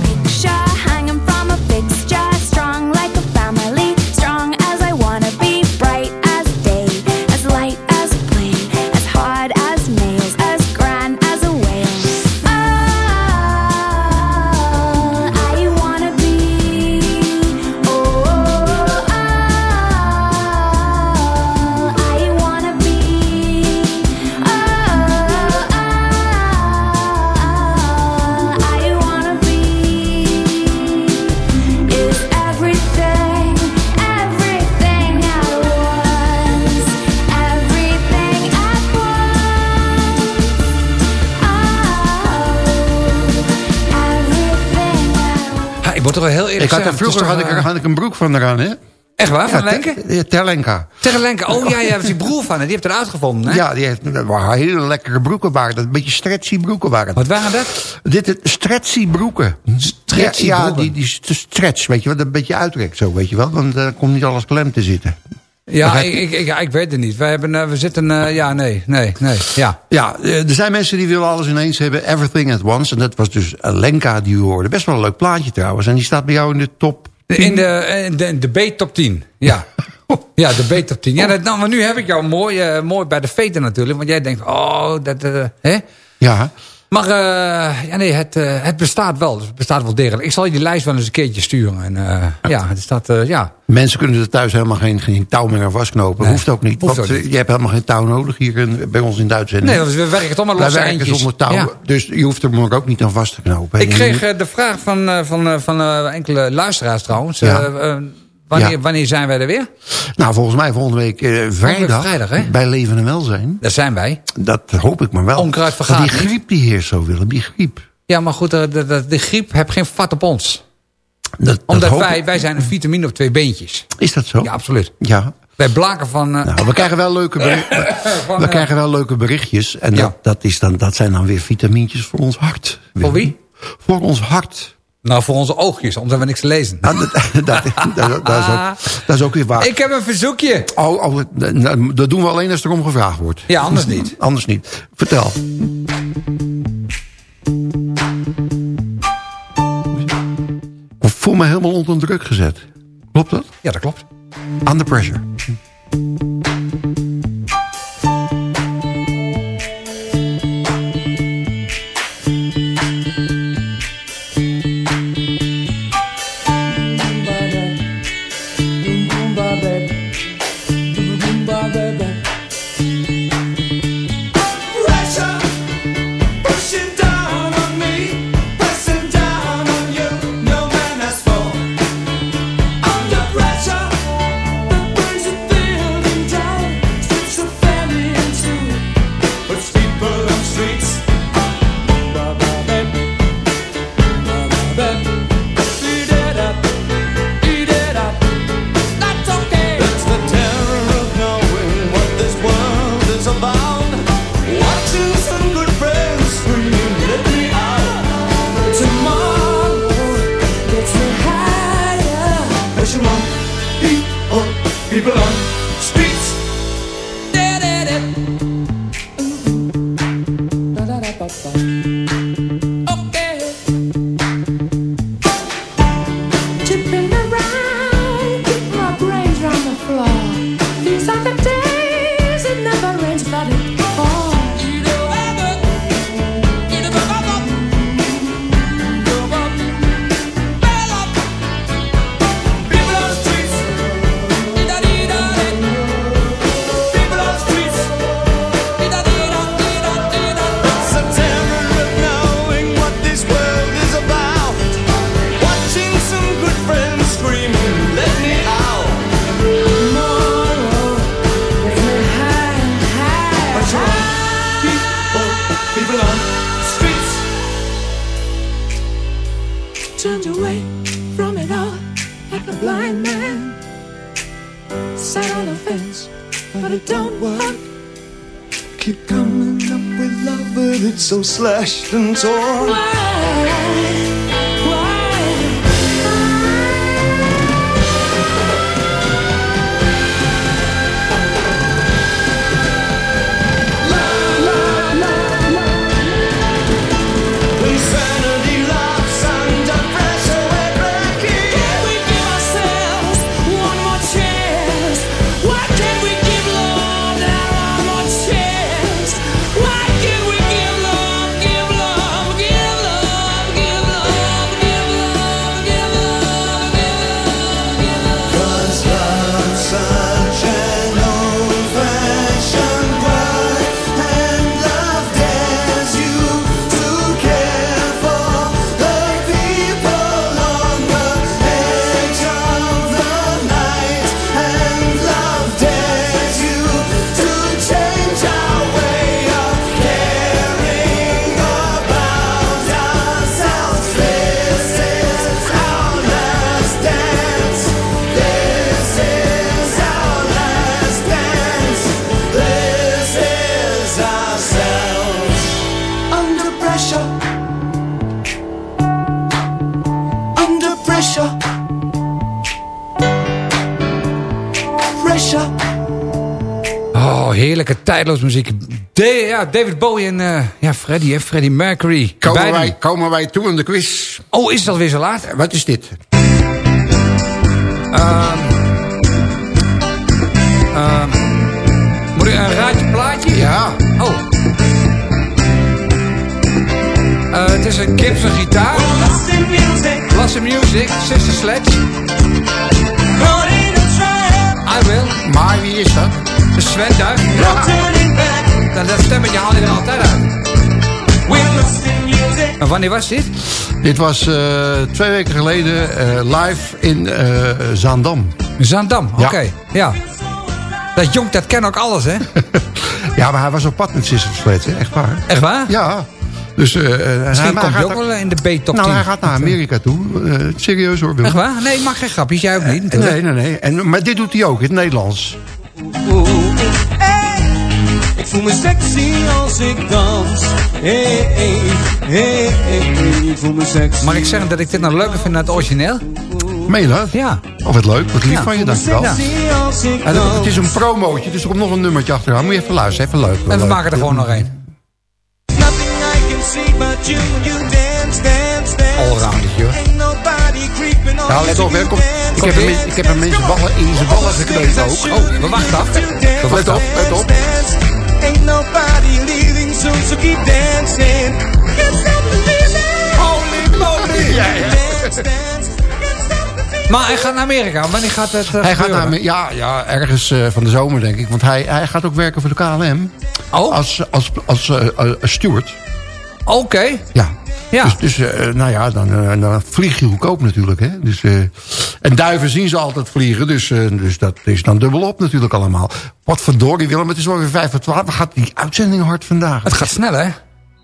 moet toch wel heel eerlijk Ik had, zeggen. vroeger had ik, eh, had ik een broek van eraan, hè? Echt waar, van Ja, ja, Terlenka. Terrenlenken, oh ja, ja, dat is die broer van, hè, die heeft het uitgevonden, hè? Ja, die heeft hele lekkere broeken waren dat. Een beetje stretchy broeken waren. Wat waren dat? Dit stretchy broeken. Stretchy ja, ja, broeken? die, die st- stretch, weet je wat, een beetje uitrekt zo, weet je wel. Want dan komt niet alles klem te zitten. Ja, ik, ik, ik, ja, ik weet het niet. Wij hebben, eh, we zitten, eh, ja, nee, nee, nee, ja. Ja, eh, er zijn mensen die willen alles ineens hebben. Everything at once. En dat was dus Lenka die u hoorde. Best wel een leuk plaatje trouwens. En die staat bij jou in de top. In de, in de, de B-top 10, ja. Ja, de B-top 10. Ja, dat, nou, maar nu heb ik jou mooi, mooi bij de veten natuurlijk. Want jij denkt, oh, dat, hè? Ja. Maar eh, ja, nee, het, eh, het bestaat wel. Dus het bestaat wel degelijk. Ik zal je die lijst wel eens een keertje sturen. En, eh, ja, het staat, eh, ja. Mensen kunnen er thuis helemaal geen, geen touw meer aan vastknopen. Nee, Hoeft ook niet. hoeft want ook niet. je hebt helemaal geen touw nodig hier in, bij ons in Duitsland. Nee, want we werken toch maar Wij losse werken eindjes. zonder touw. Ja. Dus je hoeft er maar ook niet aan vast te knopen. Ik kreeg de vraag van, van, van enkele luisteraars trouwens. Ja. Eh, eh, wanneer, Ja. wanneer zijn wij er weer? Nou, volgens mij volgende week eh, vrijdag, vrijdag, hè? bij Leven en Welzijn. Daar zijn wij. Dat hoop ik maar wel. Onkruid vergaat die griep die heerst zo, Willem. Die griep. Ja, maar goed, eh, de, de, de griep heeft geen vat op ons. Dat, dat Omdat wij, wij zijn een vitamine op twee beentjes. Is dat zo? Ja, absoluut. Ja. Wij blaken van... eh, Nou, we krijgen wel leuke, van, we eh, krijgen wel leuke berichtjes. En Ja. dat, dat, is dan, dat zijn dan weer vitamintjes voor ons hart. Voor wie? Voor ons hart. Nou, voor onze oogjes, omdat we niks te lezen. Nou, dat, dat, dat, dat is ook, dat is ook weer waar. Ik heb een verzoekje. Oh, oh, dat- dat doen we alleen als er om gevraagd wordt. Ja, anders niet. Anders niet. Vertel. Ik voel me helemaal onder druk gezet. Klopt dat? Ja, dat klopt. Under pressure. So slashed heerlijke tijdloos muziek. De- ja, David Bowie en eh, ja, Freddie, hè, Freddie Mercury. Komen Beiden. wij, komen wij toe aan de quiz. Oh, is het alweer zo laat? Wat is dit? Ehm, ehm, moet ik een raadje plaatje? Ja. Oh. Eh, het is een Gibson gitaar. In Music, Sister Sledge. I will. Maar wie is dat? De Sven Duif. Dat, dat stemmetje haal je er altijd uit. En wanneer was dit? Dit was eh, twee weken geleden eh, live in eh Zaandam. Zandam, oké. Ja. Ja. Dat jonk, dat ken ook alles, hè? Ja, maar hij was op pad met hè? echt waar. Echt waar? Ja. Dus, Misschien hij, komt hij ook wel in de B-top 10. Nou, hij gaat naar Amerika toe. Serieus hoor, Willem. Echt waar? Nee, mag geen grapjes. Jij ook niet. Nee, nee, nee. En, maar dit doet hij ook in het Nederlands. Ik voel me sexy als ik dans. Hey, hey. Ik voel me sexy. Mag ik zeggen dat ik dit nou leuker vind dan het origineel? Meen je dat? Ja. Oh, wat leuk. Wat lief Ja. van je, dankjewel. Ja. En het is een promootje, dus er komt nog een nummertje achteraan. Moet je even luisteren, even leuk. En we leuk. maken er gewoon nog één. Allroundertje hoor. Nou, let op, hè. Kom, ik, heb een, men- ik heb een mensen ballen in zijn ballen ook. Oh, we wachten af. Let op, let op. Ain't nobody leaving soon, so keep dancing. Holy moly. Ja. Maar hij gaat naar Amerika. Wanneer gaat het eh, Hij gaat naar, ja, ja, ergens eh, van de zomer, denk ik. Want hij, hij gaat ook werken voor de KLM. Oh, Als, als, als eh, steward. Oké. Ja. Ja. Dus, dus eh, nou ja, dan, eh, dan vlieg je goedkoop natuurlijk. Hè? Dus, eh, en duiven zien ze altijd vliegen. Dus, dus dat is dan dubbel op natuurlijk allemaal. Wat verdorie Willem, het is wel weer vijf voor twaalf. Gaat die uitzending hard vandaag? Het gaat snel, hè?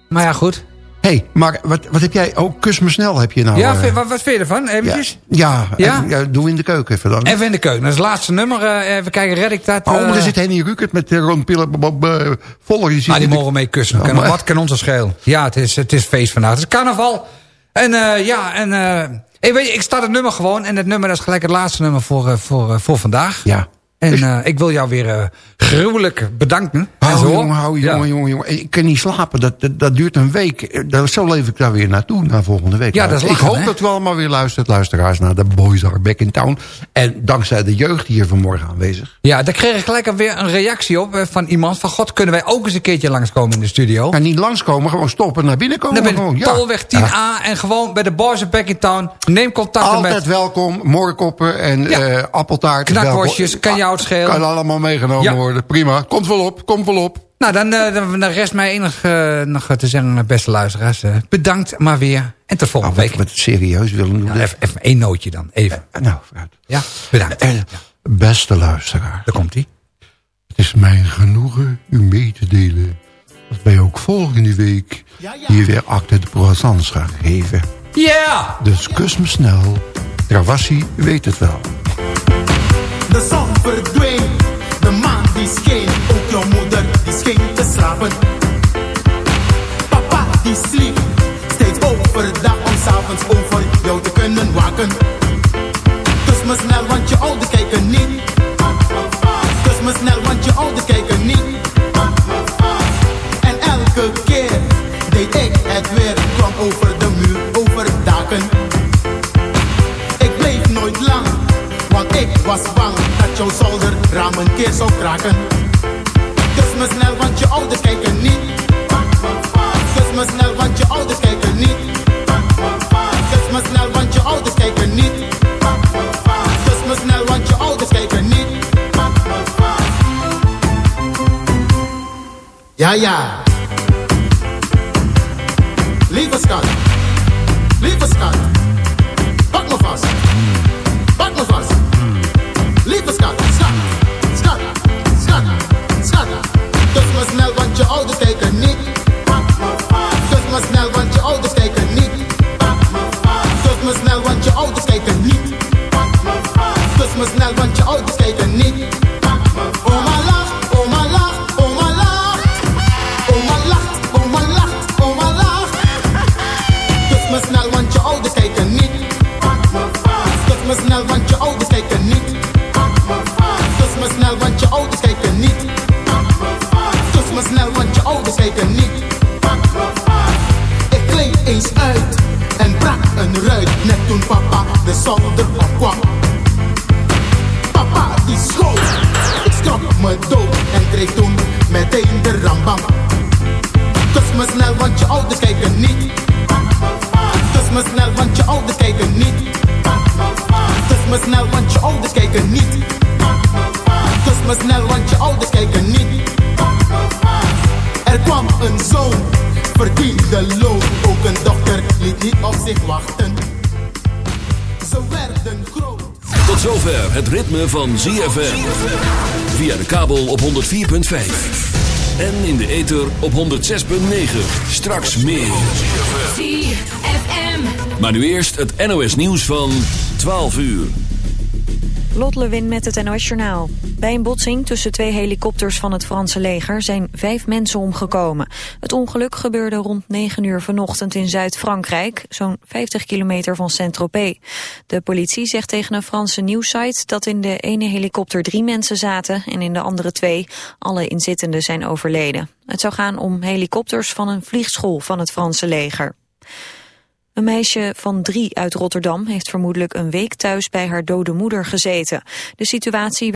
Maar ja, goed. Hey, maar wat, wat heb jij... Oh, kus me snel heb je nou. ja, eh, wat, wat vind je ervan? ja, Eventjes? ja, Ja? en- ja, doe in de keuken even dan. Even in de keuken. Dat is het laatste nummer. eh, even kijken, red ik dat? Oh, maar eh? er zit Henny Rukert met eh, Ron Piller uh, Voller. Die, Ah, die de- mogen mee kussen. Oh, Kan, maar- Wat kan ons er schelen? Ja, het is, het is feest vandaag. Het is carnaval. En eh, ja, en... eh hey, weet ik start het nummer gewoon. En het nummer dat is gelijk het laatste nummer voor, eh, voor, eh, voor vandaag. Ja. En eh, ik wil jou weer eh, gruwelijk bedanken. Hou zo. jongen, hou Ja. jongen, jongen, jongen. Ik kan niet slapen. Dat, dat, dat duurt een week. Eh, dat- Zo leef ik daar weer naartoe, naar volgende week. Ja, Nou, dat is ik hoop hè? dat u allemaal weer luistert, luisteraars, naar de Boys Are Back in Town. En dankzij de jeugd hier vanmorgen aanwezig. Ja, daar kreeg ik gelijk alweer een reactie op van iemand. Van god, kunnen wij ook eens een keertje langskomen in de studio? En niet langskomen, gewoon stoppen, naar binnen komen. Dan ben gewoon, ja. Tolweg 10A en gewoon bij de Boys of Back in Town. Neem contact Altijd met... welkom, morgenkoppen en Ja. appeltaart. Knakworstjes, kan jou het schelen. Kan allemaal meegenomen Ja. worden. Prima, komt wel op, komt wel op. Nou, dan, eh, dan, rest mij enig eh, nog te zeggen, beste luisteraars. eh, bedankt maar weer. En tot volgende Oh, week. wat serieus willen doen. Ja, even, even één nootje dan, even. nou, vooruit. Ja, bedankt. En, beste luisteraar. Daar komt hij. Het is mijn genoegen u mee te delen dat wij ook volgende week hier weer acte de présence gaan geven. Ja! Dus kus me snel. Travassi weet het wel de zon verdween. De maan die scheen, ook jouw moeder die scheen te slapen. Papa die sliep, steeds overdag om s'avonds over jou te kunnen waken. Dus me snel, want je oude kijken niet. Dus me snel, want je oude kijken niet. En elke keer deed ik het weer, kwam over ik was bang dat jouw zolderraam een keer zou kraken. Kus me snel, want je ouders kijken niet. Kus me snel, want je ouders kijken niet. Kus me snel, want je ouders kijken niet. Kus me snel, want je ouders kijken niet. Ja, ja. Lieve schat. Lieve schat. Pak me vast. Pak me vast. Lieve schat. Schat. Ritme van ZFM. Via de kabel op 104.5. En in de ether op 106.9. Straks meer. ZFM. Maar nu eerst het NOS nieuws van 12 uur. Lot Lewin met het NOS Journaal. Bij een botsing tussen twee helikopters van het Franse leger zijn vijf mensen omgekomen. Het ongeluk gebeurde rond 9 uur vanochtend in Zuid-Frankrijk, zo'n 50 kilometer van Saint-Tropez. De politie zegt tegen een Franse nieuwssite dat in de ene helikopter drie mensen zaten en in de andere twee. Alle inzittenden zijn overleden. Het zou gaan om helikopters van een vliegschool van het Franse leger. Een meisje van drie uit Rotterdam heeft vermoedelijk een week thuis bij haar dode moeder gezeten. De situatie